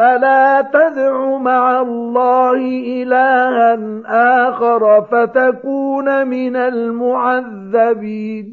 فلا تدع مع الله إلها آخر فتكون من المعذبين.